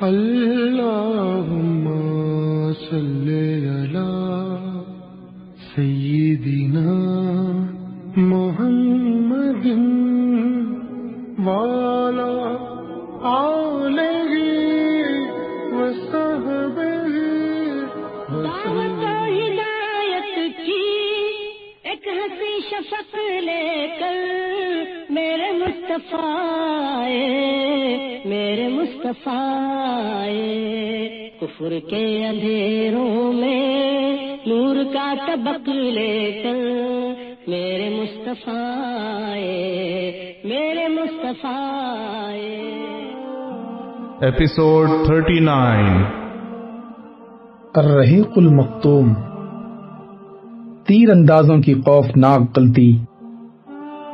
اللهم صل على سيدنا محمد وعلى آله وصحبه دعوت ہدایت کی ایک ہنسی شفق لے کر میرے مصطفیٰ آئے، میرے مصطفیٰ۔ کفر کے اندھیروں میں نور کا طبق لے کر میرے مصطفیٰ میرے مصطفیٰ۔ Episode 39 الرحیق المختوم تیر اندازوں کی خوفناک غلطی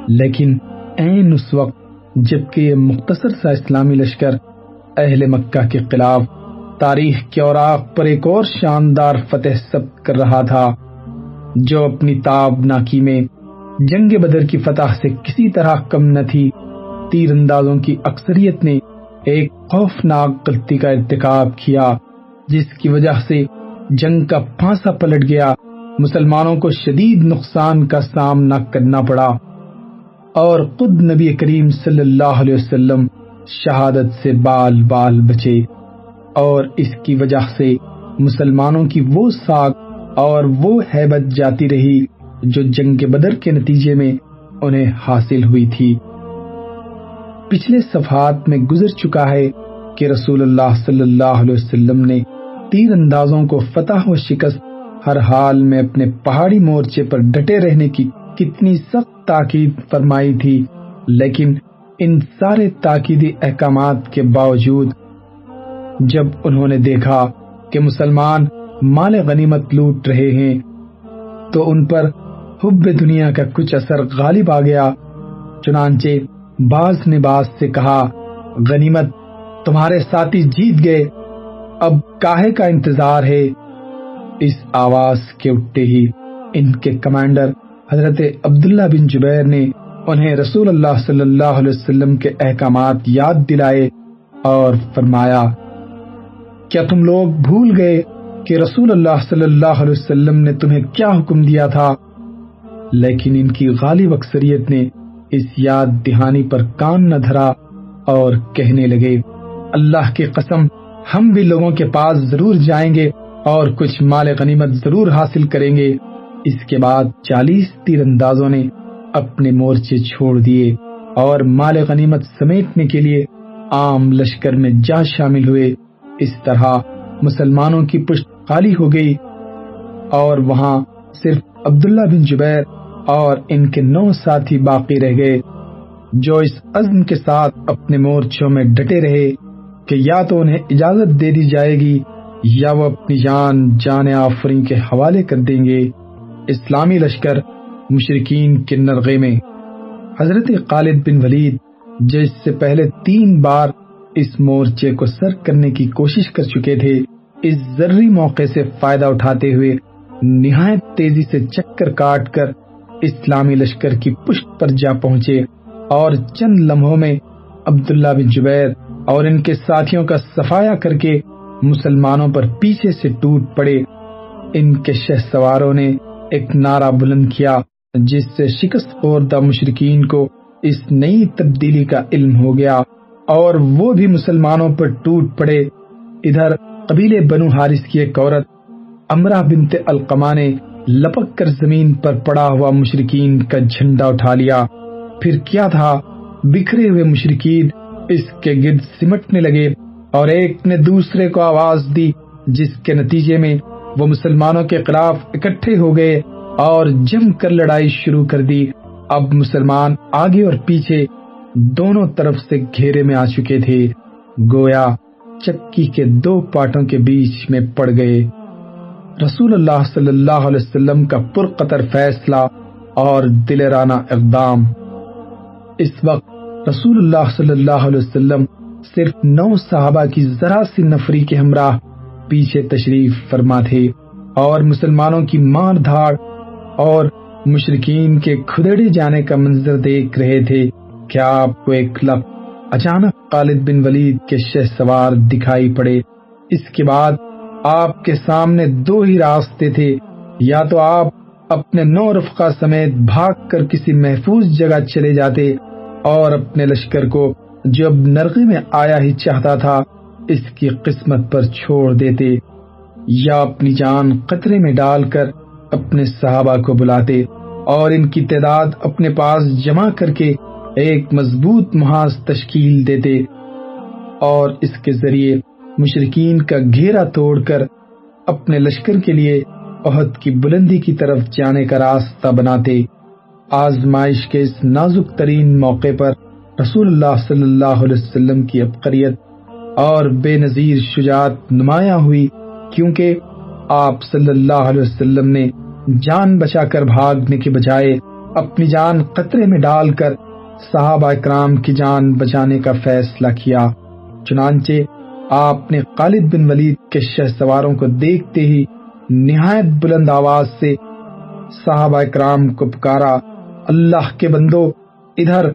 لیکن عین اس وقت جبکہ یہ مختصر سا اسلامی لشکر اہل مکہ کے خلاف تاریخ کے اوراق پر ایک اور شاندار فتح ثبت کر رہا تھا، جو اپنی تاب ناکی میں جنگ بدر کی فتح سے کسی طرح کم نہ تھی۔ تیر اندازوں کی اکثریت نے ایک خوفناک غلطی کا ارتکاب کیا، جس کی وجہ سے جنگ کا پھانسا پلٹ گیا۔ مسلمانوں کو شدید نقصان کا سامنا کرنا پڑا۔ اور خود نبی کریم صلی اللہ علیہ وسلم شہادت سے بال بال بچے اور اس کی وجہ سے مسلمانوں کی وہ ساکھ اور وہ حیبت جاتی رہی جو جنگ بدر کے نتیجے میں انہیں حاصل ہوئی تھی۔ پچھلے صفحات میں گزر چکا ہے کہ رسول اللہ صلی اللہ علیہ وسلم نے تیر اندازوں کو فتح و شکست ہر حال میں اپنے پہاڑی مورچے پر ڈٹے رہنے کی کتنی سخت تاکید فرمائی تھی، لیکن ان سارے تاکیدی احکامات کے باوجود جب انہوں نے دیکھا کہ مسلمان مال غنیمت لوٹ رہے ہیں، تو ان پر حب دنیا کا کچھ اثر غالب آ گیا۔ چنانچہ باز نے باز سے کہا، غنیمت تمہارے ساتھی جیت گئے، اب کاہے کا انتظار ہے؟ اس آواز کے اٹھتے ہی ان کے کمانڈر حضرت عبداللہ بن جبیر نے انہیں رسول اللہ صلی اللہ علیہ وسلم کے احکامات یاد دلائے اور فرمایا، کیا تم لوگ بھول گئے کہ رسول اللہ صلی اللہ علیہ وسلم نے تمہیں کیا حکم دیا تھا؟ لیکن ان کی غالب اکثریت نے اس یاد دہانی پر کان نہ دھرا اور کہنے لگے، اللہ کی قسم، ہم بھی لوگوں کے پاس ضرور جائیں گے اور کچھ مال غنیمت ضرور حاصل کریں گے۔ اس کے بعد چالیس تیر اندازوں نے اپنے مورچے چھوڑ دیے اور مال غنیمت سمیٹنے کے لیے عام لشکر میں جا شامل ہوئے۔ اس طرح مسلمانوں کی پشت خالی ہو گئی اور وہاں صرف عبداللہ بن جبیر اور ان کے نو ساتھی باقی رہ گئے جو اس عزم کے ساتھ اپنے مورچوں میں ڈٹے رہے کہ یا تو انہیں اجازت دے دی جائے گی یا وہ اپنی جان جان آفرین کے حوالے کر دیں گے۔ اسلامی لشکر مشرقین کے نرغے میں۔ حضرت خالد بن ولید، جو اس سے پہلے تین بار اس مورچے کو سر کرنے کی کوشش کر چکے تھے، اس ضروری موقع سے فائدہ اٹھاتے ہوئے نہایت تیزی سے چکر کاٹ کر اسلامی لشکر کی پشت پر جا پہنچے اور چند لمحوں میں عبداللہ بن جبیر اور ان کے ساتھیوں کا صفایا کر کے مسلمانوں پر پیچھے سے ٹوٹ پڑے۔ ان کے شہ سواروں نے ایک نعرہ بلند کیا جس سے شکست خوردہ مشرقین کو اس نئی تبدیلی کا علم ہو گیا اور وہ بھی مسلمانوں پر ٹوٹ پڑے۔ ادھر قبیلے بنو حارث کی ایک عورت، امرہ بنت القما نے لپک کر زمین پر پڑا ہوا مشرقین کا جھنڈا اٹھا لیا۔ پھر کیا تھا؟ بکھرے ہوئے مشرقین اس کے گرد سمٹنے لگے اور ایک نے دوسرے کو آواز دی، جس کے نتیجے میں وہ مسلمانوں کے خلاف اکٹھے ہو گئے اور جم کر لڑائی شروع کر دی۔ اب مسلمان آگے اور پیچھے دونوں طرف سے گھیرے میں آ چکے تھے۔ گویا چکی کے دو پاٹوں کے بیچ میں پڑ گئے۔ رسول اللہ صلی اللہ علیہ وسلم کا پرقطر فیصلہ اور دلرانہ اقدام۔ اس وقت رسول اللہ صلی اللہ علیہ وسلم صرف نو صحابہ کی ذرا سی نفری کے ہمراہ پیچھے تشریف فرما تھے اور مسلمانوں کی مار دھاڑ اور مشرقین کے کھدڑے جانے کا منظر دیکھ رہے تھے۔ کیا آپ کو ایک لفظ اچانک خالد بن ولید کے شہ سوار دکھائی پڑے؟ اس کے بعد آپ کے سامنے دو ہی راستے تھے۔ یا تو آپ اپنے نو رفقا سمیت بھاگ کر کسی محفوظ جگہ چلے جاتے اور اپنے لشکر کو جو اب نرغے میں آیا ہی چاہتا تھا اس کی قسمت پر چھوڑ دیتے یا اپنی جان قطرے میں ڈال کر اپنے صحابہ کو بلاتے اور ان کی تعداد اپنے پاس جمع کر کے ایک مضبوط محاذ تشکیل دیتے اور اس کے ذریعے مشرقین کا گھیرا توڑ کر اپنے لشکر کے لیے عہد کی بلندی کی طرف جانے کا راستہ بناتے۔ آزمائش کے اس نازک ترین موقع پر رسول اللہ صلی اللہ علیہ وسلم کی عبقریت اور بے نظیر شجاعت نمایاں ہوئی، کیونکہ آپ صلی اللہ علیہ وسلم نے جان بچا کر بھاگنے کے بجائے اپنی جان قطرے میں ڈال کر صحابہ اکرام کی جان بچانے کا فیصلہ کیا۔ چنانچہ آپ نے خالد بن ولید کے شہ سواروں کو دیکھتے ہی نہایت بلند آواز سے صحابہ اکرام کو پکارا، اللہ کے بندو، ادھر۔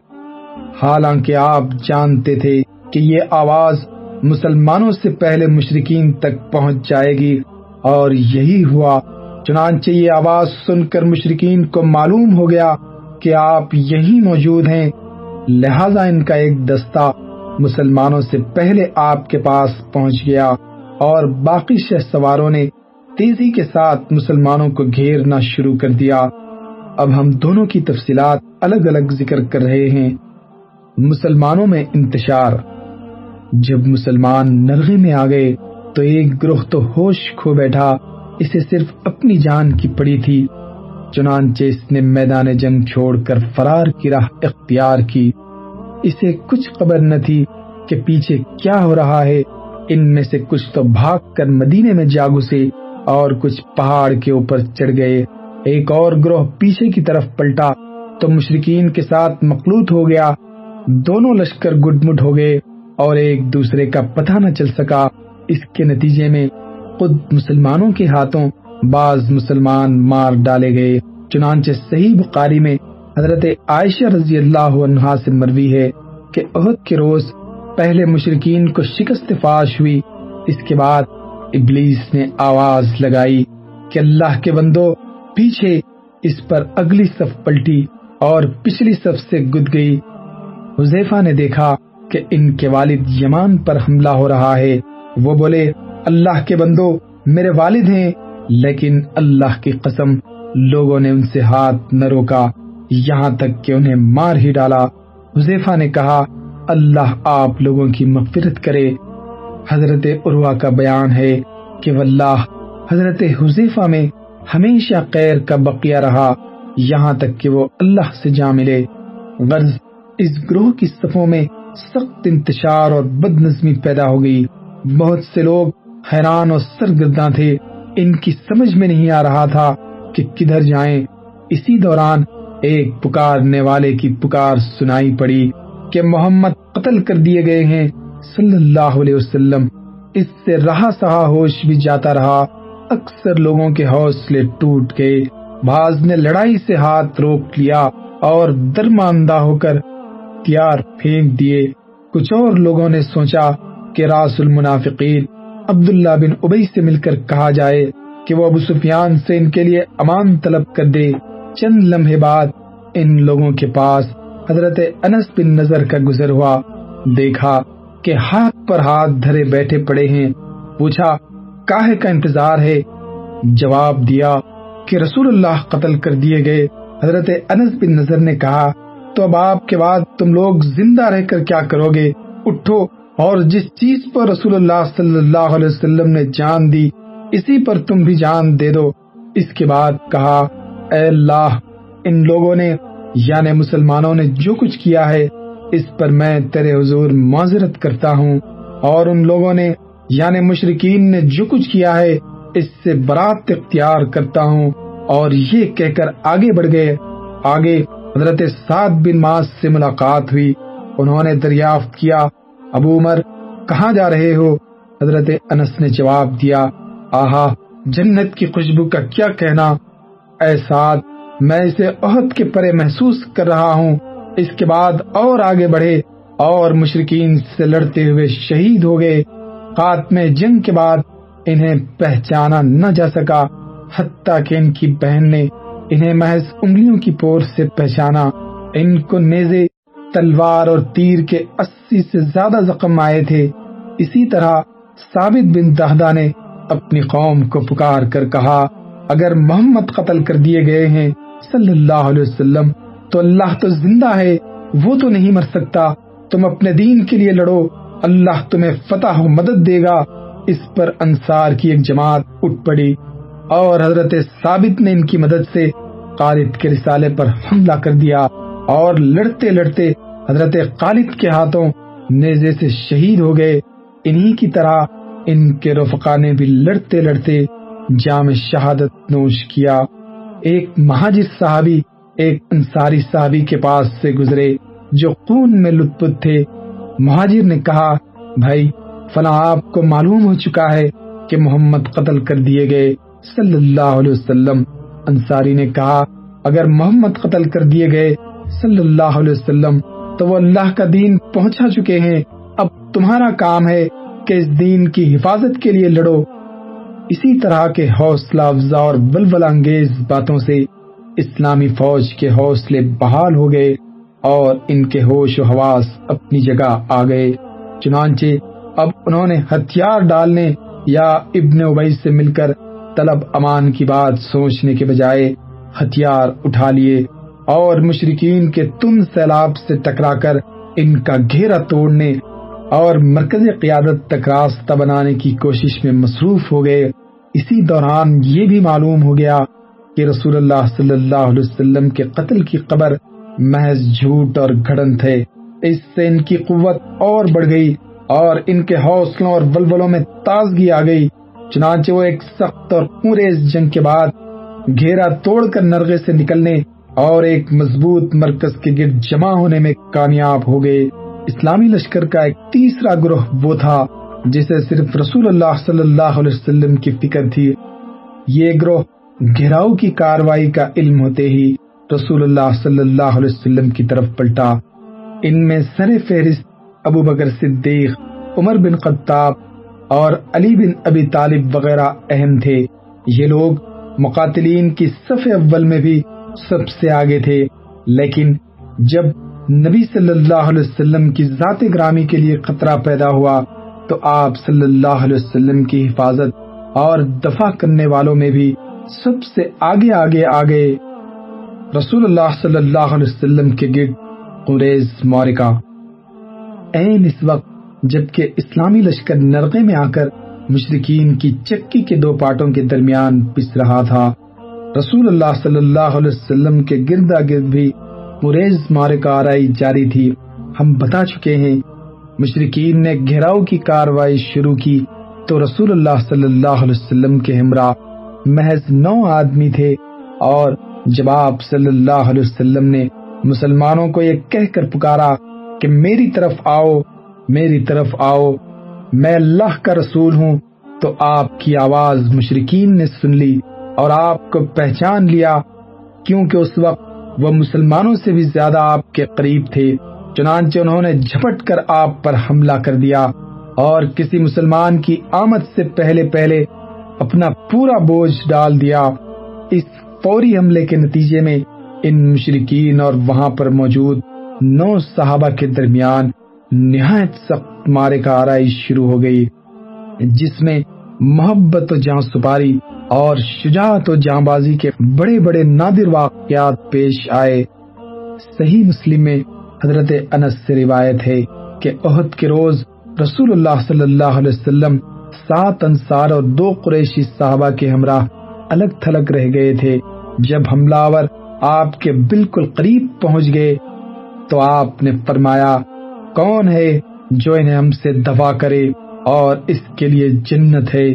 حالانکہ آپ جانتے تھے کہ یہ آواز مسلمانوں سے پہلے مشرقین تک پہنچ جائے گی۔ اور یہی ہوا۔ چنانچہ یہ آواز سن کر مشرقین کو معلوم ہو گیا کہ آپ یہی موجود ہیں۔ لہذا ان کا ایک دستہ مسلمانوں سے پہلے آپ کے پاس پہنچ گیا۔ اور باقی شہ سواروں نے تیزی کے ساتھ مسلمانوں کو گھیرنا شروع کر دیا۔ اب ہم دونوں کی تفصیلات الگ الگ ذکر کر رہے ہیں۔ مسلمانوں میں انتشار۔ جب مسلمان نرغے میں آ گئے تو ایک گروہ تو ہوش کھو بیٹھا، اسے صرف اپنی جان کی پڑی تھی۔ چنانچہ اس نے میدان جنگ چھوڑ کر فرار کی راہ اختیار کی۔ اسے کچھ خبر نہ تھی کہ پیچھے کیا ہو رہا ہے۔ ان میں سے کچھ تو بھاگ کر مدینے میں جا گھسے اور کچھ پہاڑ کے اوپر چڑھ گئے۔ ایک اور گروہ پیچھے کی طرف پلٹا تو مشرقین کے ساتھ مخلوط ہو گیا۔ دونوں لشکر گڈ مٹ ہو گئے۔ اور ایک دوسرے کا پتہ نہ چل سکا۔ اس کے نتیجے میں خود مسلمانوں کے ہاتھوں بعض مسلمان مار ڈالے گئے۔ چنانچہ صحیح بخاری میں حضرت عائشہ رضی اللہ عنہا سے مروی ہے کہ عہد کے روز پہلے مشرقین کو شکست فاش ہوئی۔ اس کے بعد ابلیس نے آواز لگائی کہ اللہ کے بندو، پیچھے اس پر اگلی صف پلٹی اور پچھلی صف سے گد گئی۔ حذیفہ نے دیکھا کہ ان کے والد یمان پر حملہ ہو رہا ہے۔ وہ بولے، اللہ کے بندو، میرے والد ہیں، لیکن اللہ کی قسم، لوگوں نے ان سے ہاتھ نہ روکا۔ یہاں تک کہ انہیں مار ہی ڈالا۔ حذیفہ نے کہا، اللہ آپ لوگوں کی مغفرت کرے۔ حضرت عروا کا بیان ہے کہ واللہ، حضرت حذیفہ میں ہمیشہ خیر کا بقیہ رہا۔ یہاں تک کہ وہ اللہ سے جا ملے۔ غرض، اس گروہ کی صفوں میں سخت انتشار اور بد نظمی پیدا ہو گئی۔ بہت سے لوگ حیران اور سرگرداں تھے۔ ان کی سمجھ میں نہیں آ رہا تھا کہ کدھر جائیں۔ اسی دوران ایک پکارنے والے کی پکار سنائی پڑی کہ محمد قتل کر دیے گئے ہیں۔ صلی اللہ علیہ وسلم، اس سے رہا سہا ہوش بھی جاتا رہا۔ اکثر لوگوں کے حوصلے ٹوٹ گئے۔ بعض نے لڑائی سے ہاتھ روک لیا اور درماندہ ہو کر تیار پھینک دیے۔ کچھ اور لوگوں نے سوچا کہ راس المنافقین عبداللہ بن ابئی سے مل کر کہا جائے کہ وہ ابو سفیان سے ان کے لیے امان طلب کر دے۔ چند لمحے بعد ان لوگوں کے پاس حضرت انس بن نظر کا گزر ہوا۔ دیکھا کہ ہاتھ پر ہاتھ دھرے بیٹھے پڑے ہیں۔ پوچھا کاہے کا انتظار ہے؟ جواب دیا کہ رسول اللہ قتل کر دیے گئے۔ حضرت انس بن نظر نے کہا تو اب آپ کے بعد تم لوگ زندہ رہ کر کیا کرو گے؟ اٹھو اور جس چیز پر رسول اللہ صلی اللہ علیہ وسلم نے جان دی، اسی پر تم بھی جان دے دو۔ اس کے بعد کہا، اے اللہ، ان لوگوں نے یعنی مسلمانوں نے جو کچھ کیا ہے، اس پر میں تیرے حضور معذرت کرتا ہوں۔ اور ان لوگوں نے یعنی مشرقین نے جو کچھ کیا ہے، اس سے برات اختیار کرتا ہوں۔ اور یہ کہہ کر آگے بڑھ گئے۔ آگے حضرت سعد بن ماس سے ملاقات ہوئی۔ انہوں نے دریافت کیا، ابو عمر، کہاں جا رہے ہو؟ حضرت انس نے جواب دیا، آہا، جنت کی خوشبو کا کیا کہنا؟ اے سعد، میں اسے عہد کے پرے محسوس کر رہا ہوں۔ اس کے بعد اور آگے بڑھے، اور مشرقین سے لڑتے ہوئے شہید ہو گئے۔ خاتم جنگ کے بعد انہیں پہچانا نہ جا سکا، حتیٰ کہ ان کی بہن نے انہیں محض انگلیوں کی پور سے پہچانا۔ ان کو نیزے، تلوار اور تیر کے اسی سے زیادہ زخم آئے تھے۔ اسی طرح ثابت بن دہدا نے اپنی قوم کو پکار کر کہا، اگر محمد قتل کر دیے گئے ہیں صلی اللہ علیہ وسلم، تو اللہ تو زندہ ہے، وہ تو نہیں مر سکتا۔ تم اپنے دین کے لیے لڑو، اللہ تمہیں فتح و مدد دے گا۔ اس پر انصار کی ایک جماعت اٹھ پڑی اور حضرت ثابت نے ان کی مدد سے خالد کے رسالے پر حملہ کر دیا اور لڑتے لڑتے حضرت خالد کے ہاتھوں نیزے سے شہید ہو گئے۔ انہی کی طرح ان کے رفقا نے بھی لڑتے لڑتے جام شہادت نوش کیا۔ ایک مہاجر صحابی، ایک انصاری صحابی کے پاس سے گزرے جو خون میں لطف تھے۔ مہاجر نے کہا، بھائی، فلاں آپ کو معلوم ہو چکا ہے کہ محمد قتل کر دیے گئے۔ صلی اللہ علیہ وسلم انصاری نے کہا، اگر محمد قتل کر دیے گئے صلی اللہ علیہ وسلم، تو وہ اللہ کا دین پہنچا چکے ہیں۔ اب تمہارا کام ہے کہ اس دین کی حفاظت کے لیے لڑو۔ اسی طرح کے حوصلہ افزا اور بلبل انگیز باتوں سے اسلامی فوج کے حوصلے بحال ہو گئے اور ان کے ہوش و حواس اپنی جگہ آ گئے۔ چنانچہ اب انہوں نے ہتھیار ڈالنے یا ابن ابئی سے مل کر طلب امان کی بات سوچنے کے بجائے ہتھیار اٹھا لیے اور مشرقین کے تم سیلاب سے ٹکرا کر ان کا گھیرا توڑنے اور مرکز قیادت تک راستہ بنانے کی کوشش میں مصروف ہو گئے۔ اسی دوران یہ بھی معلوم ہو گیا کہ رسول اللہ صلی اللہ علیہ وسلم کے قتل کی قبر محض جھوٹ اور گھڑن تھے۔ اس سے ان کی قوت اور بڑھ گئی اور ان کے حوصلوں اور بلبلوں میں تازگی آ گئی۔ چنانچہ وہ ایک سخت اور پورے جنگ کے بعد گھیرا توڑ کر نرغے سے نکلنے اور ایک مضبوط مرکز کے گرد جمع ہونے میں کامیاب ہو گئے۔ اسلامی لشکر کا ایک تیسرا گروہ وہ تھا جسے صرف رسول اللہ صلی اللہ علیہ وسلم کی فکر تھی۔ یہ گروہ گھیراؤ کی کاروائی کا علم ہوتے ہی رسول اللہ صلی اللہ علیہ وسلم کی طرف پلٹا۔ ان میں سر فہرست ابو بکر صدیق، عمر بن خطاب اور علی بن ابی طالب وغیرہ اہم تھے۔ یہ لوگ مقاتلین کی صف اول میں بھی سب سے آگے تھے۔ لیکن جب نبی صلی اللہ علیہ وسلم کی ذات گرامی کے لیے خطرہ پیدا ہوا، تو آپ صلی اللہ علیہ وسلم کی حفاظت اور دفاع کرنے والوں میں بھی سب سے آگے آگے آگے رسول اللہ صلی اللہ علیہ وسلم کے گرد قریز مورکا این اس وقت جبکہ اسلامی لشکر نرغے میں آ کر مشرقین کی چکی کے دو پارٹوں کے درمیان پس رہا تھا۔ رسول اللہ صلی اللہ علیہ وسلم کے گردا گرد بھی قریز مارکا آرائی جاری تھی۔ ہم بتا چکے ہیں مشرقین نے گھیراؤ کی کاروائی شروع کی تو رسول اللہ صلی اللہ علیہ وسلم کے ہمراہ محض نو آدمی تھے اور جب آپ صلی اللہ علیہ وسلم نے مسلمانوں کو یہ کہہ کر پکارا کہ میری طرف آؤ میری طرف آؤ، میں اللہ کا رسول ہوں، تو آپ کی آواز مشرقین نے سن لی اور آپ کو پہچان لیا، کیونکہ اس وقت وہ مسلمانوں سے بھی زیادہ آپ کے قریب تھے، چنانچہ انہوں نے جھپٹ کر آپ پر حملہ کر دیا اور کسی مسلمان کی آمد سے پہلے پہلے اپنا پورا بوجھ ڈال دیا۔ اس فوری حملے کے نتیجے میں ان مشرقین اور وہاں پر موجود نو صحابہ کے درمیان نہایت سخت مارے کا آرائش شروع ہو گئی، جس میں محبت و جان سپاری اور شجاعت و جان بازی کے بڑے بڑے نادر واقعات پیش آئے۔ صحیح مسلم میں حضرت انس سے روایت ہے کہ عہد کے روز رسول اللہ صلی اللہ علیہ وسلم سات انصار اور دو قریشی صحابہ کے ہمراہ الگ تھلگ رہ گئے تھے۔ جب حملہ آور آپ کے بالکل قریب پہنچ گئے تو آپ نے فرمایا کون ہے جو انہیں ہم سے دفاع کرے اور اس کے لیے جنت ہے؟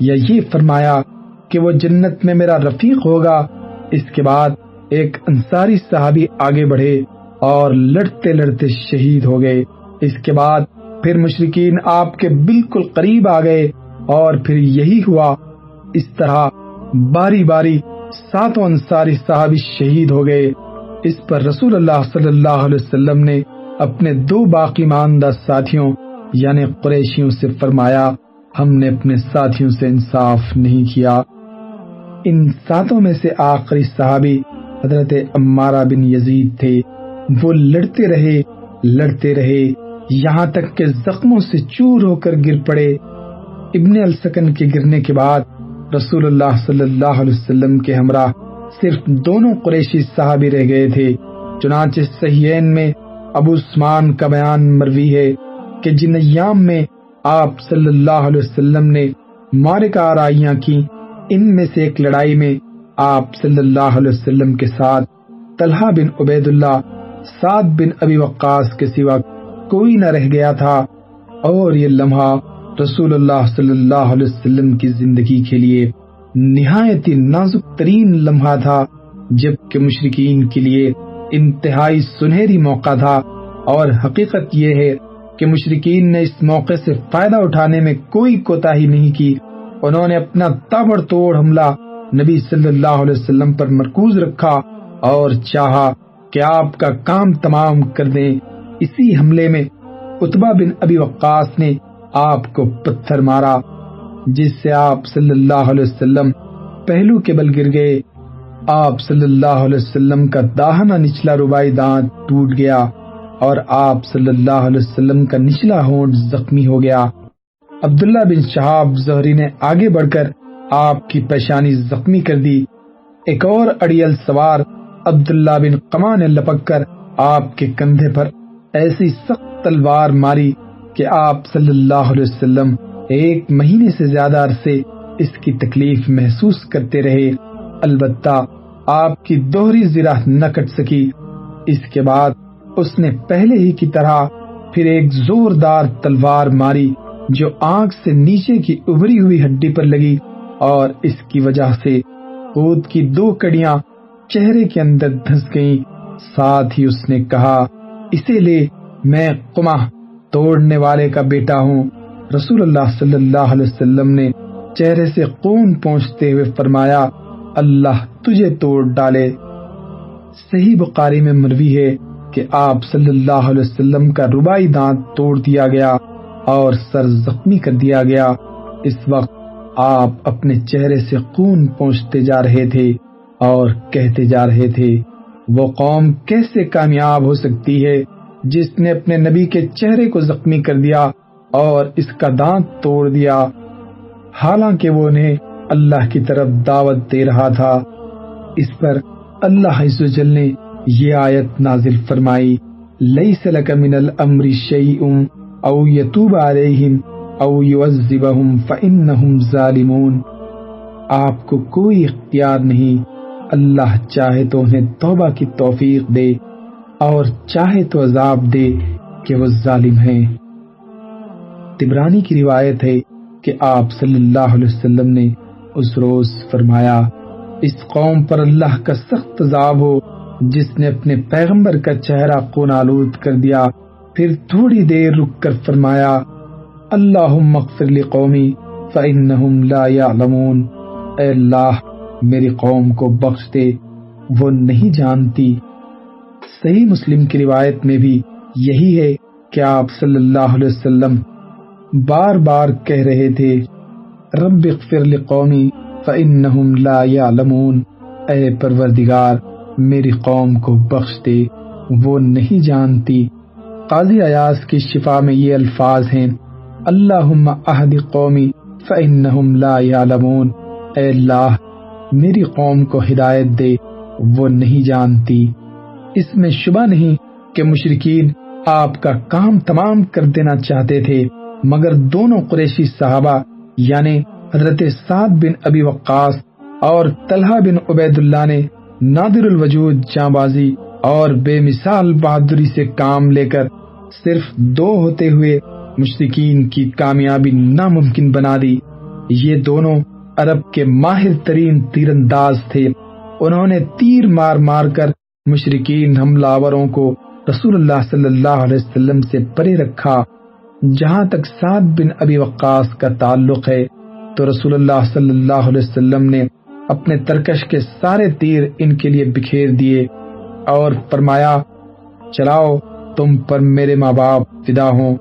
یا یہ فرمایا کہ وہ جنت میں میرا رفیق ہوگا، اس کے بعد ایک انصاری صحابی آگے بڑھے اور لڑتے لڑتے شہید ہو گئے۔ اس کے بعد پھر مشرقین آپ کے بالکل قریب آ گئے اور پھر یہی ہوا۔ اس طرح باری باری ساتوں انصاری صحابی شہید ہو گئے۔ اس پر رسول اللہ صلی اللہ علیہ وسلم نے اپنے دو باقی ماندہ ساتھیوں یعنی قریشیوں سے فرمایا، ہم نے اپنے ساتھیوں سے انصاف نہیں کیا۔ ان ساتوں میں سے آخری صحابی حضرت عمارہ بن یزید تھے۔ وہ لڑتے رہے لڑتے رہے۔ یہاں تک کہ زخموں سے چور ہو کر گر پڑے۔ ابن السکن کے گرنے کے بعد رسول اللہ صلی اللہ علیہ وسلم کے ہمراہ صرف دونوں قریشی صحابی رہ گئے تھے۔ چنانچہ صحیحین میں ابو عثمان کا بیان مروی ہے کہ جن ایام میں آپ صلی اللہ علیہ وسلم نے مارکہ آرائیاں کی ان میں سے ایک لڑائی میں آپ صلی اللہ علیہ وسلم کے ساتھ طلحہ بن عبید اللہ سعد بن ابی وقاص کے سوا کوئی نہ رہ گیا تھا۔ اور یہ لمحہ رسول اللہ صلی اللہ علیہ وسلم کی زندگی کے لیے نہایت ہی نازک ترین لمحہ تھا، جبکہ مشرقین کے لیے انتہائی سنہری موقع تھا اور حقیقت یہ ہے کہ مشرقین نے اس موقع سے فائدہ اٹھانے میں کوئی کوتا ہی نہیں کی۔ انہوں نے اپنا تابڑ توڑ حملہ نبی صلی اللہ علیہ وسلم پر مرکوز رکھا اور چاہا کہ آپ کا کام تمام کر دیں۔ اسی حملے میں اتبا بن ابی وقاص نے آپ کو پتھر مارا، جس سے آپ صلی اللہ علیہ وسلم پہلو کے بل گر گئے۔ آپ صلی اللہ علیہ وسلم کا داہنا نچلا ربائی دانت ٹوٹ گیا اور آپ صلی اللہ علیہ وسلم کا نچلا ہونٹ زخمی ہو گیا۔ عبداللہ بن شہاب زہری نے آگے بڑھ کر آپ کی پیشانی زخمی کر دی۔ ایک اور اڑیل سوار عبداللہ بن قما نے لپک کر آپ کے کندھے پر ایسی سخت تلوار ماری کہ آپ صلی اللہ علیہ وسلم ایک مہینے سے زیادہ عرصے اس کی تکلیف محسوس کرتے رہے۔ البتہ آپ کی دوہری زرہ نہ کٹ سکی۔ اس کے بعد اس نے پہلے ہی کی طرح پھر ایک زوردار تلوار ماری جو آنکھ سے نیچے کی ابری ہوئی ہڈی پر لگی اور اس کی وجہ سے خود کی دو کڑیاں چہرے کے اندر دھس گئیں۔ ساتھ ہی اس نے کہا، اسے لے، میں قمہ توڑنے والے کا بیٹا ہوں۔ رسول اللہ صلی اللہ علیہ وسلم نے چہرے سے خون پہنچتے ہوئے فرمایا اللہ تجھے توڑ ڈالے۔ صحیح بخاری میں مروی ہے کہ آپ صلی اللہ علیہ وسلم کا ربائی دانت توڑ دیا گیا اور سر زخمی کر دیا گیا۔ اس وقت آپ اپنے چہرے سے خون پہنچتے جا رہے تھے اور کہتے جا رہے تھے، وہ قوم کیسے کامیاب ہو سکتی ہے جس نے اپنے نبی کے چہرے کو زخمی کر دیا اور اس کا دانت توڑ دیا؟ حالانکہ وہ انہیں اللہ کی طرف دعوت دے رہا تھا۔ اس پر اللہ عز و جل نے یہ آیت نازل فرمائی، لیس لک من الامر شیء او یتوب علیہم او یعذبہم فانہم ظالمون۔ آپ کو کوئی اختیار نہیں۔ اللہ چاہے تو انہیں توبہ کی توفیق دے اور چاہے تو عذاب دے کہ وہ ظالم ہیں۔ تبرانی کی روایت ہے کہ آپ صلی اللہ علیہ وسلم نے اس روز فرمایا، اس قوم پر اللہ کا سخت عذاب ہو، جس نے اپنے پیغمبر کا چہرہ کون آلود کر دیا، پھر تھوڑی دیر رک کر فرمایا اللہ مغفر لقومی فإنہم لا يعلمون اے اللہ، میری قوم کو بخش دے، وہ نہیں جانتی۔ صحیح مسلم کی روایت میں بھی یہی ہے کہ آپ صلی اللہ علیہ وسلم بار بار کہہ رہے تھے رب اغفر لقومی فإنہم لا يعلمون اے پروردگار، میری قوم کو بخش دے، وہ نہیں جانتی۔ قاضی ایاز کی شفا میں یہ الفاظ ہیں۔ اللہم اہد قومی فإنہم لا يعلمون اے اللہ، میری قوم کو ہدایت دے، وہ نہیں جانتی۔ اس میں شبہ نہیں کہ مشرقین آپ کا کام تمام کر دینا چاہتے تھے، مگر دونوں قریشی صحابہ یعنی حضرت سعد بن ابی وقاص اور طلحہ بن عبید اللہ نے نادر الوجود جاں بازی اور بے مثال بہادری سے کام لے کر صرف دو ہوتے ہوئے مشرقین کی کامیابی ناممکن بنا دی۔ یہ دونوں عرب کے ماہر ترین تیر انداز تھے۔ انہوں نے تیر مار مار کر مشرقین حملہ آوروں کو رسول اللہ صلی اللہ علیہ وسلم سے پرے رکھا۔ جہاں تک سعد بن ابی وقاص کا تعلق ہے، تو رسول اللہ صلی اللہ علیہ وسلم نے اپنے ترکش کے سارے تیر ان کے لیے بکھیر دیے اور فرمایا، چلاؤ، تم پر میرے ماں باپ فدا ہوں۔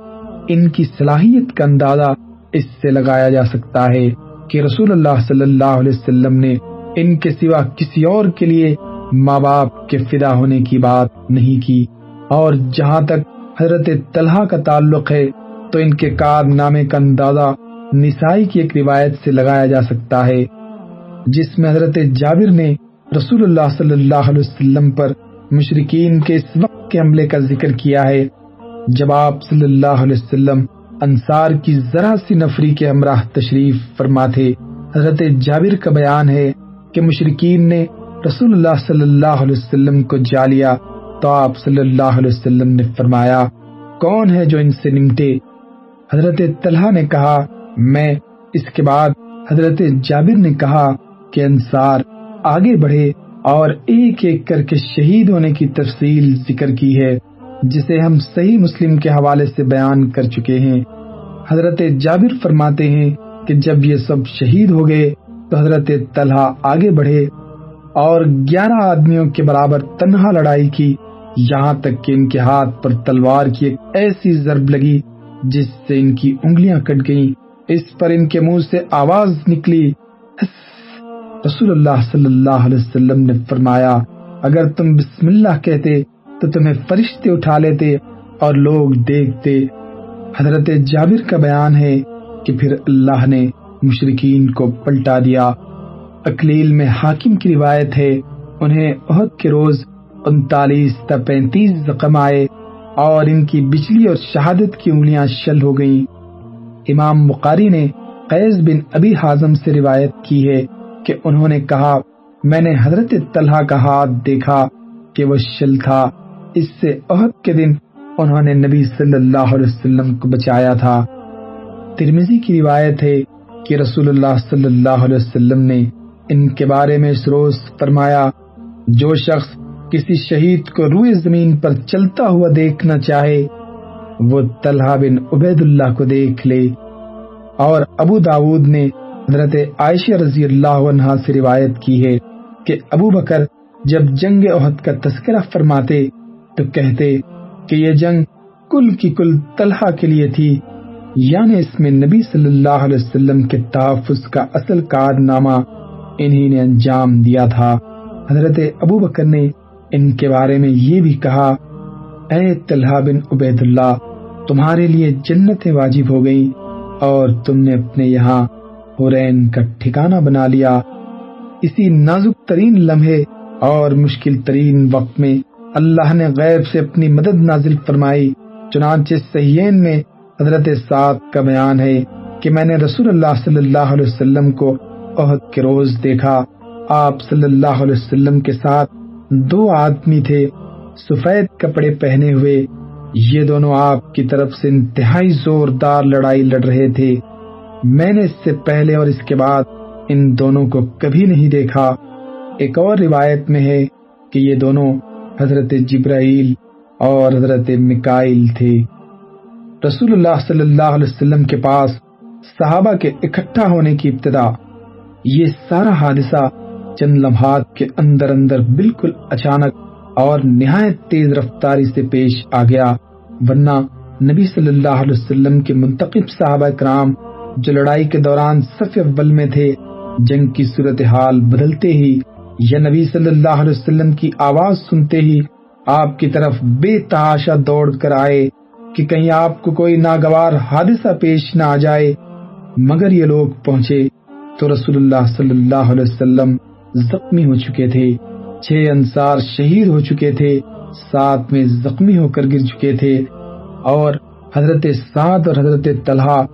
ان کی صلاحیت کا اندازہ اس سے لگایا جا سکتا ہے کہ رسول اللہ صلی اللہ علیہ وسلم نے ان کے سوا کسی اور کے لیے ماں باپ کے فدا ہونے کی بات نہیں کی۔ اور جہاں تک حضرت طلحہ کا تعلق ہے تو ان کے کارنامے کا اندازہ نسائی کی ایک روایت سے لگایا جا سکتا ہے، جس میں حضرت جابر نے رسول اللہ صلی اللہ علیہ وسلم پر مشرقین کے اس وقت کے حملے کا ذکر کیا ہے۔ جب آپ صلی اللہ علیہ وسلم انصار کی ذرا سی نفری کے ہمراہ تشریف فرما تھے حضرت جابر کا بیان ہے کہ مشرقین نے رسول اللہ صلی اللہ علیہ وسلم کو جا لیا تو آپ صلی اللہ علیہ وسلم نے فرمایا، کون ہے جو ان سے نمٹے؟ حضرت طلحہ نے کہا، میں اس کے بعد حضرت جابر نے کہا کہ انصار آگے بڑھے اور ایک ایک کر کے شہید ہونے کی تفصیل ذکر کی ہے، جسے ہم صحیح مسلم کے حوالے سے بیان کر چکے ہیں۔ حضرت جابر فرماتے ہیں کہ جب یہ سب شہید ہو گئے تو حضرت طلحہ آگے بڑھے اور گیارہ آدمیوں کے برابر تنہا لڑائی کی، یہاں تک کہ ان کے ہاتھ پر تلوار کی ایک ایسی ضرب لگی جس سے ان کی انگلیاں کٹ گئیں، اس پر ان کے منہ سے آواز نکلی۔ رسول اللہ صلی اللہ علیہ وسلم نے فرمایا، اگر تم بسم اللہ کہتے تو تمہیں فرشتے اٹھا لیتے اور لوگ دیکھتے۔ حضرت جابر کا بیان ہے کہ پھر اللہ نے مشرقین کو پلٹا دیا۔ اکلیل میں حاکم کی روایت ہے، انہیں عہد کے روز انتالیس تا پینتیس زخم آئے۔ اور ان کی بجلی اور شہادت کی انگلیاں شل ہو گئیں۔ امام بخاری نے قیس بن ابی حازم سے روایت کی ہے کہ انہوں نے کہا، میں نے حضرت طلحہ کا ہاتھ دیکھا کہ وہ شل تھا۔ اس سے عہد کے دن انہوں نے نبی صلی اللہ علیہ وسلم کو بچایا تھا۔ ترمیزی کی روایت ہے کہ رسول اللہ صلی اللہ علیہ وسلم نے ان کے بارے میں اس روز فرمایا، جو شخص کسی شہید کو روئے زمین پر چلتا ہوا دیکھنا چاہے، وہ طلحہ بن عبید اللہ کو دیکھ لے۔ اور ابو داود نے حضرت عائشہ رضی اللہ عنہ سے روایت کی ہے کہ ابو بکر جب جنگ عہد کا تذکرہ فرماتے تو کہتے کہ یہ جنگ کل کی کل طلحہ کے لیے تھی یعنی اس میں نبی صلی اللہ علیہ وسلم کے تحفظ کا اصل کارنامہ انہی نے انجام دیا تھا۔ حضرت ابو بکر نے ان کے بارے میں یہ بھی کہا، اے طلحہ بن عبید اللہ تمہارے لیے جنتیں واجب ہو گئیں اور تم نے اپنے یہاں حرین کا ٹھکانہ بنا لیا۔ اسی نازک ترین لمحے اور مشکل ترین وقت میں اللہ نے غیب سے اپنی مدد نازل فرمائی۔ چنانچہ صحیحین میں حضرت سعد کا بیان ہے کہ میں نے رسول اللہ صلی اللہ علیہ وسلم کو عہد کے روز دیکھا۔ آپ صلی اللہ علیہ وسلم کے ساتھ دو آدمی تھے، سفید کپڑے پہنے ہوئے۔ یہ دونوں آپ کی طرف سے انتہائی زوردار لڑائی لڑ رہے تھے۔ میں نے اس سے پہلے اور اس کے بعد ان دونوں کو کبھی نہیں دیکھا۔ ایک اور روایت میں ہے کہ یہ دونوں حضرت جبرائیل اور حضرت مکائل تھے۔ رسول اللہ صلی اللہ علیہ وسلم کے پاس صحابہ کے اکٹھا ہونے کی ابتدا، یہ سارا حادثہ چند لمحات کے اندر اندر بالکل اچانک اور نہایت تیز رفتاری سے پیش آ گیا، ورنہ نبی صلی اللہ علیہ وسلم کے منتخب صحابہ کرام جو لڑائی کے دوران صف اول میں تھے، جنگ کی صورتحال بدلتے ہی یا نبی صلی اللہ علیہ وسلم کی آواز سنتے ہی آپ کی طرف بے تحاشا دوڑ کر آئے کہ کہیں آپ کو کوئی ناگوار حادثہ پیش نہ آ جائے۔ مگر یہ لوگ پہنچے تو رسول اللہ صلی اللہ علیہ وسلم زخمی ہو چکے تھے۔ چھ انصار شہید ہو چکے تھے۔ سات میں زخمی ہو کر گر چکے تھے۔ اور حضرت سعد اور حضرت طلحہ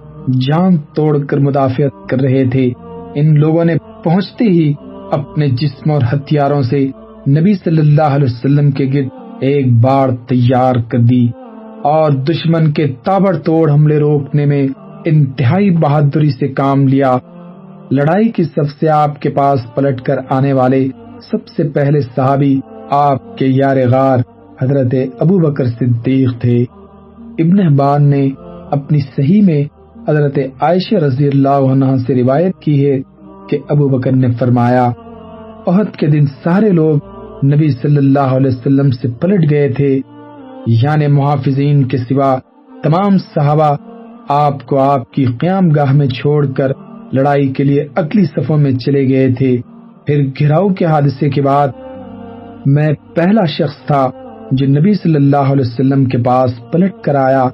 جان توڑ کر مدافعت کر رہے تھے۔ ان لوگوں نے پہنچتے ہی اپنے جسم اور ہتھیاروں سے نبی صلی اللہ علیہ وسلم کے گرد ایک باڑ تیار کر دی۔ اور دشمن کے تابڑ توڑ حملے روکنے میں انتہائی بہادری سے کام لیا۔ لڑائی کی سب سے آپ کے پاس پلٹ کر آنے والے سب سے پہلے صحابی آپ کے یار غار حضرت ابو بکر صدیق تھے۔ ابن حبان نے اپنی صحیح میں حضرت عائشہ رضی اللہ عنہ سے روایت کی ہے کہ ابو بکر نے فرمایا، عہد کے دن سارے لوگ نبی صلی اللہ علیہ وسلم سے پلٹ گئے تھے۔ یعنی محافظین کے سوا تمام صحابہ آپ کو آپ کی قیام گاہ میں چھوڑ کر لڑائی کے لیے اگلی صفوں میں چلے گئے تھے۔ پھر گھراؤ کے حادثے کے بعد میں پہلا شخص تھا جو نبی صلی اللہ علیہ وسلم کے پاس پلٹ کر آیا۔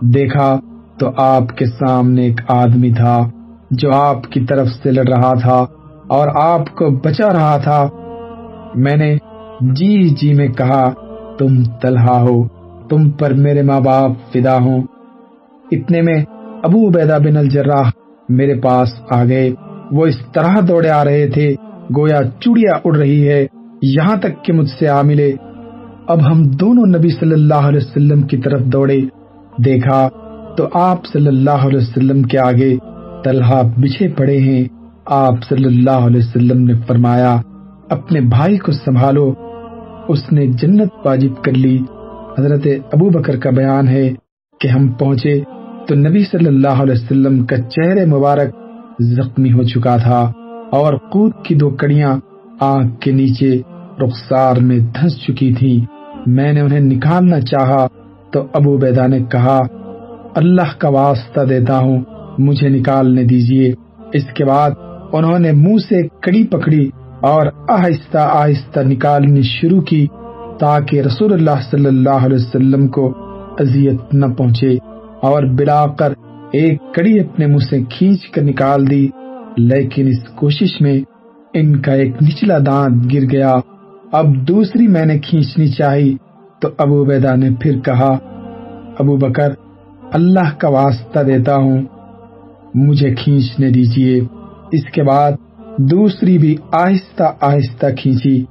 دیکھا تو آپ کے سامنے ایک آدمی تھا جو آپ کی طرف سے لڑ رہا تھا اور آپ کو بچا رہا تھا۔ میں نے جی جی میں کہا، تم تلہا ہو، تم پر میرے ماں باپ فدا ہوں۔ اتنے میں ابو عبیدہ بن الجراح میرے پاس آ گئے۔ وہ اس طرح دوڑے آ رہے تھے۔ گویا چوڑیا اڑ رہی ہے۔ یہاں تک کہ مجھ سے آ ملے۔ اب ہم دونوں نبی صلی اللہ علیہ وسلم کی طرف دوڑے۔ دیکھا تو آپ صلی اللہ علیہ وسلم کے آگے طلحہ بچھے پڑے ہیں۔ آپ صلی اللہ علیہ وسلم نے فرمایا، اپنے بھائی کو سنبھالو۔ اس نے جنت واجب کر لی۔ حضرت ابو بکر کا بیان ہے کہ ہم پہنچے۔ تو نبی صلی اللہ علیہ وسلم کا چہرے مبارک زخمی ہو چکا تھا اور قوت کی دو کڑیاں آنکھ کے نیچے رخسار میں دھنس چکی تھی میں نے انہیں نکالنا چاہا تو ابو بیدا نے کہا، اللہ کا واسطہ دیتا ہوں، مجھے نکالنے دیجیے۔ اس کے بعد انہوں نے منہ سے کڑی پکڑی اور آہستہ آہستہ نکالنی شروع کی تاکہ رسول اللہ صلی اللہ علیہ وسلم کو اذیت نہ پہنچے۔ اور بلا کر ایک کڑی اپنے منہ سے کھینچ کر نکال دی، لیکن اس کوشش میں ان کا ایک نچلا دانت گر گیا۔ اب دوسری میں نے کھینچنی چاہی، تو ابو بیدا نے پھر کہا، ابو بکر، اللہ کا واسطہ دیتا ہوں، مجھے کھینچنے دیجیے۔ اس کے بعد دوسری بھی آہستہ آہستہ کھینچی،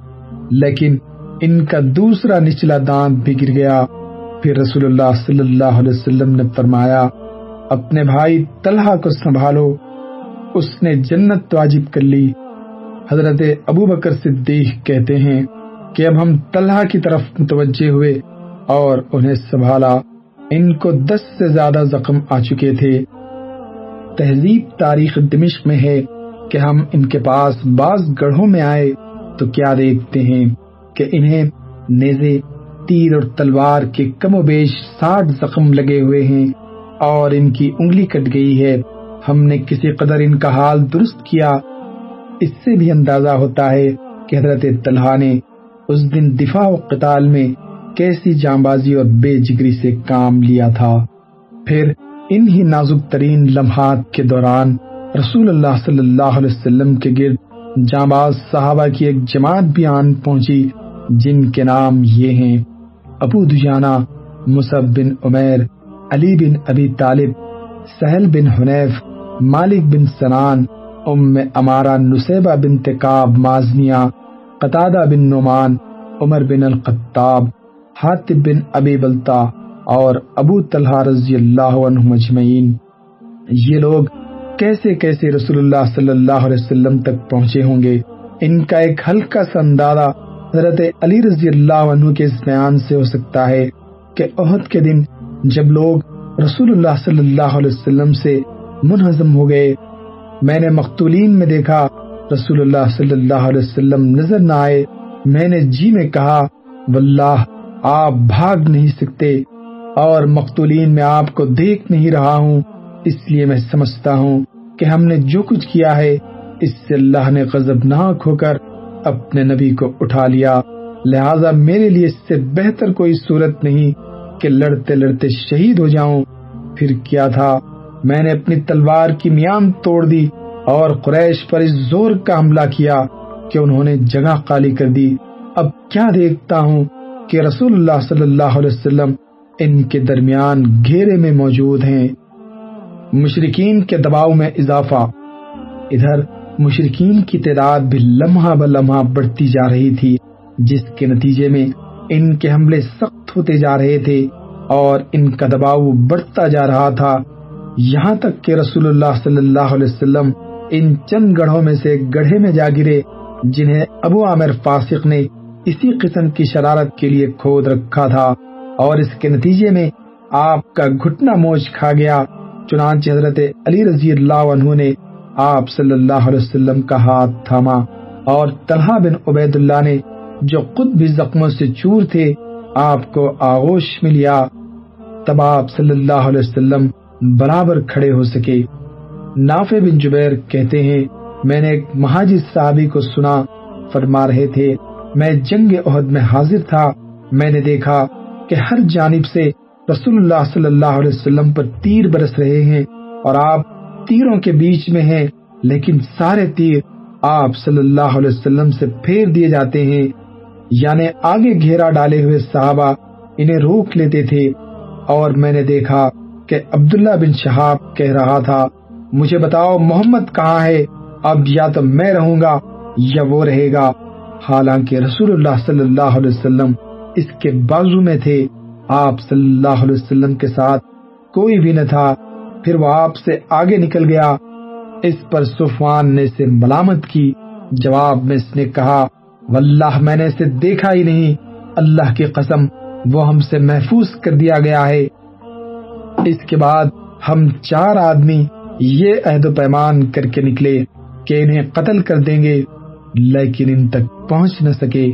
لیکن ان کا دوسرا نچلا دانت بھی گر گیا۔ پھر رسول اللہ صلی اللہ علیہ وسلم نے فرمایا، اپنے بھائی طلحہ کو سنبھالو، اس نے جنت واجب کر لی۔ حضرت ابو بکر صدیق کہتے ہیں کہ اب ہم طلحہ کی طرف متوجہ ہوئے اور انہیں سنبھالا۔ ان کو دس سے زیادہ زخم آ چکے تھے۔ تہذیب تاریخ دمشق میں ہے کہ ہم ان کے پاس بعض گڑھوں میں آئے تو کیا دیکھتے ہیں کہ انہیں نیزے تیر اور تلوار کے کم و بیش ساٹھ زخم لگے ہوئے ہیں اور ان کی انگلی کٹ گئی ہے۔ ہم نے کسی قدر ان کا حال درست کیا، اس سے بھی اندازہ ہوتا ہے کہ حضرت طلحہ نے اس دن دفاع و قتال میں کیسی جانبازی اور بے جگری سے کام لیا تھا۔ پھر انہی نازک ترین لمحات کے دوران رسول اللہ صلی اللہ علیہ وسلم کے گرد جانباز صحابہ کی ایک جماعت بھی آن پہنچی، جن کے نام یہ ہیں۔ ابو دجانہ مصب بن عمیر، علی بن ابی طالب، سہل بن حنیف، مالک بن سنان، ام امارہ نصیبہ بن تقاب مازنیہ، قطادہ بن نعمان، عمر بن القطاب حاطب بن ابی بلتا اور ابو طلحہ رضی اللہ عنہ مجمعین۔ یہ لوگ کیسے کیسے رسول اللہ صلی اللہ علیہ وسلم تک پہنچے ہوں گے؟ ان کا ایک ہلکا سا اندازہ حضرت علی رضی اللہ عنہ کے اس بیان سے ہو سکتا ہے کہ عہد کے دن جب لوگ رسول اللہ صلی اللہ علیہ وسلم سے منہزم ہو گئے، میں نے مقتولین میں دیکھا، رسول اللہ صلی اللہ علیہ وسلم نظر نہ آئے۔ میں نے جی میں کہا، واللہ، آپ بھاگ نہیں سکتے اور مقتولین میں آپ کو دیکھ نہیں رہا ہوں۔ اس لیے میں سمجھتا ہوں کہ ہم نے جو کچھ کیا ہے، اس سے اللہ نے غضبناک ہو کر اپنے نبی کو اٹھا لیا۔ لہذا میرے لیے اس سے بہتر کوئی صورت نہیں کہ لڑتے لڑتے شہید ہو جاؤں۔ پھر کیا تھا؟ میں نے اپنی تلوار کی میان توڑ دی اور قریش پر اس زور کا حملہ کیا کہ انہوں نے جگہ خالی کر دی۔ اب کیا دیکھتا ہوں کہ رسول اللہ صلی اللہ علیہ وسلم ان کے درمیان گھیرے میں موجود ہیں۔ مشرقین کے دباؤ میں اضافہ۔ ادھر مشرقین کی تعداد بھی لمحہ ب لمحہ بڑھتی جا رہی تھی، جس کے نتیجے میں ان کے حملے سخت ہوتے جا رہے تھے اور ان کا دباؤ بڑھتا جا رہا تھا۔ یہاں تک کہ رسول اللہ صلی اللہ علیہ وسلم ان چند گڑھوں میں سے گڑھے میں جا گرے، جنہیں ابو عامر فاسق نے اسی قسم کی شرارت کے لیے کھود رکھا تھا۔ اور اس کے نتیجے میں آپ کا گھٹنا موج کھا گیا، چنانچہ حضرت علی رضی اللہ عنہ نے آپ صلی اللہ علیہ وسلم کا ہاتھ تھاما اور طلحہ بن عبید اللہ نے جو خود بھی زخموں سے چور تھے، آپ کو آغوش میں لیا تب آپ صلی اللہ علیہ وسلم برابر کھڑے ہو سکے۔ نافع بن جبیر کہتے ہیں، میں نے ایک مہاجر صحابی کو سنا، فرما رہے تھے، میں جنگ عہد میں حاضر تھا۔ میں نے دیکھا کہ ہر جانب سے رسول اللہ صلی اللہ علیہ وسلم پر تیر برس رہے ہیں اور آپ تیروں کے بیچ میں ہیں لیکن سارے تیر آپ صلی اللہ علیہ وسلم سے پھیر دیے جاتے ہیں۔ یعنی آگے گھیرا ڈالے ہوئے صحابہ انہیں روک لیتے تھے۔ اور میں نے دیکھا کہ عبداللہ بن شہاب کہہ رہا تھا، مجھے بتاؤ محمد کہاں ہے؟ اب یا تو میں رہوں گا یا وہ رہے گا۔ حالانکہ رسول اللہ صلی اللہ علیہ وسلم اس کے بازو میں تھے۔ آپ صلی اللہ علیہ وسلم کے ساتھ کوئی بھی نہ تھا۔ پھر وہ آپ سے آگے نکل گیا۔ اس پر صفوان نے اسے ملامت کی۔ جواب میں اس نے کہا، واللہ میں نے اسے دیکھا ہی نہیں۔ اللہ کی قسم، وہ ہم سے محفوظ کر دیا گیا ہے۔ اس کے بعد ہم چار آدمی یہ عہد و پیمان کر کے نکلے کہ انہیں قتل کر دیں گے، لیکن ان تک پہنچ نہ سکے۔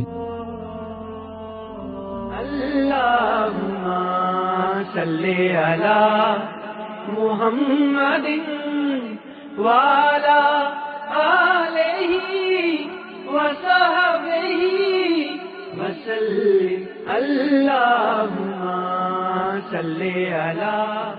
صلی علی محمد والا علیہ وصحبہ وسلم. اللہم صلی علی